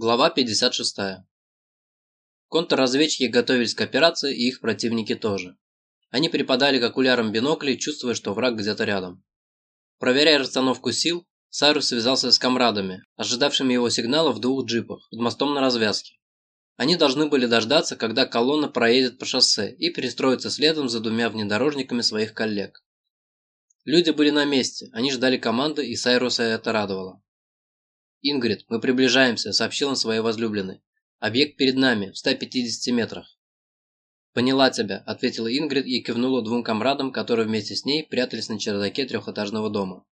Глава 56. Контрразведчики готовились к операции, и их противники тоже. Они припадали к окулярам биноклей, чувствуя, что враг где-то рядом. Проверяя расстановку сил, Сайрус связался с комрадами, ожидавшими его сигнала в двух джипах, под мостом на развязке. Они должны были дождаться, когда колонна проедет по шоссе и перестроиться следом за двумя внедорожниками своих коллег. Люди были на месте, они ждали команды, и Сайруса это радовало. «Ингрид, мы приближаемся», – сообщил он своей возлюбленной. «Объект перед нами, в 150 метрах». «Поняла тебя», – ответила Ингрид и кивнула двум комрадам, которые вместе с ней прятались на чердаке трехэтажного дома.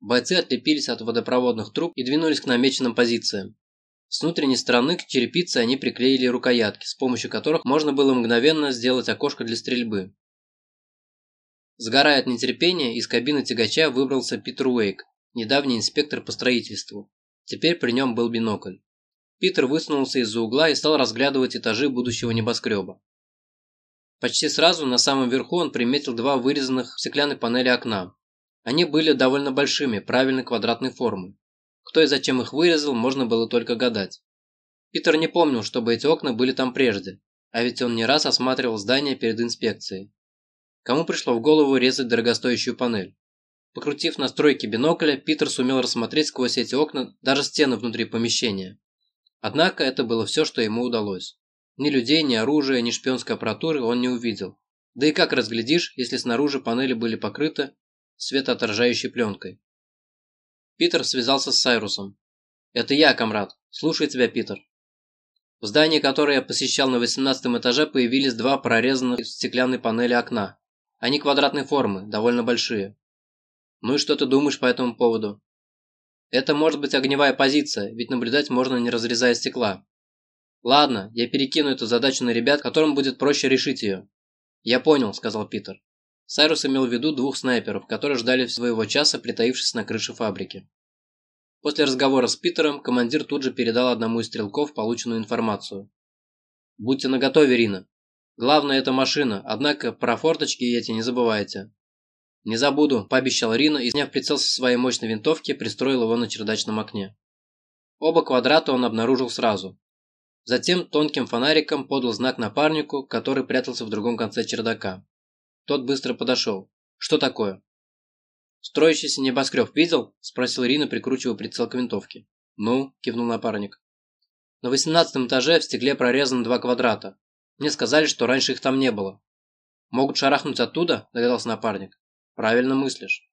Бойцы отлепились от водопроводных труб и двинулись к намеченным позициям. С внутренней стороны к черепице они приклеили рукоятки, с помощью которых можно было мгновенно сделать окошко для стрельбы. Сгорая от нетерпения, из кабины тягача выбрался Питер Уэйк недавний инспектор по строительству. Теперь при нем был бинокль. Питер высунулся из-за угла и стал разглядывать этажи будущего небоскреба. Почти сразу на самом верху он приметил два вырезанных в стеклянной панели окна. Они были довольно большими, правильной квадратной формы. Кто и зачем их вырезал, можно было только гадать. Питер не помнил, чтобы эти окна были там прежде, а ведь он не раз осматривал здание перед инспекцией. Кому пришло в голову резать дорогостоящую панель? Покрутив настройки бинокля, Питер сумел рассмотреть сквозь эти окна даже стены внутри помещения. Однако это было все, что ему удалось. Ни людей, ни оружия, ни шпионской аппаратуры он не увидел. Да и как разглядишь, если снаружи панели были покрыты светоотражающей пленкой. Питер связался с Сайрусом. «Это я, комрад. Слушай тебя, Питер». В здании, которое я посещал на 18 этаже, появились два прорезанных в стеклянной панели окна. Они квадратной формы, довольно большие. Ну и что ты думаешь по этому поводу? Это может быть огневая позиция, ведь наблюдать можно не разрезая стекла. Ладно, я перекину эту задачу на ребят, которым будет проще решить ее. Я понял, сказал Питер. Сайрус имел в виду двух снайперов, которые ждали своего часа, притаившись на крыше фабрики. После разговора с Питером командир тут же передал одному из стрелков полученную информацию. «Будьте наготове, Рина. Главное – это машина, однако про форточки эти не забывайте. «Не забуду», – пообещал Рина и, сняв прицел со своей мощной винтовки, пристроил его на чердачном окне. Оба квадрата он обнаружил сразу. Затем тонким фонариком подал знак напарнику, который прятался в другом конце чердака. Тот быстро подошел. «Что такое?» «Строящийся небоскреб видел?» – спросил Рина, прикручивая прицел к винтовке. «Ну?» – кивнул напарник. «На восемнадцатом этаже в стекле прорезаны два квадрата. Мне сказали, что раньше их там не было». «Могут шарахнуть оттуда?» – догадался напарник. Правильно мыслишь.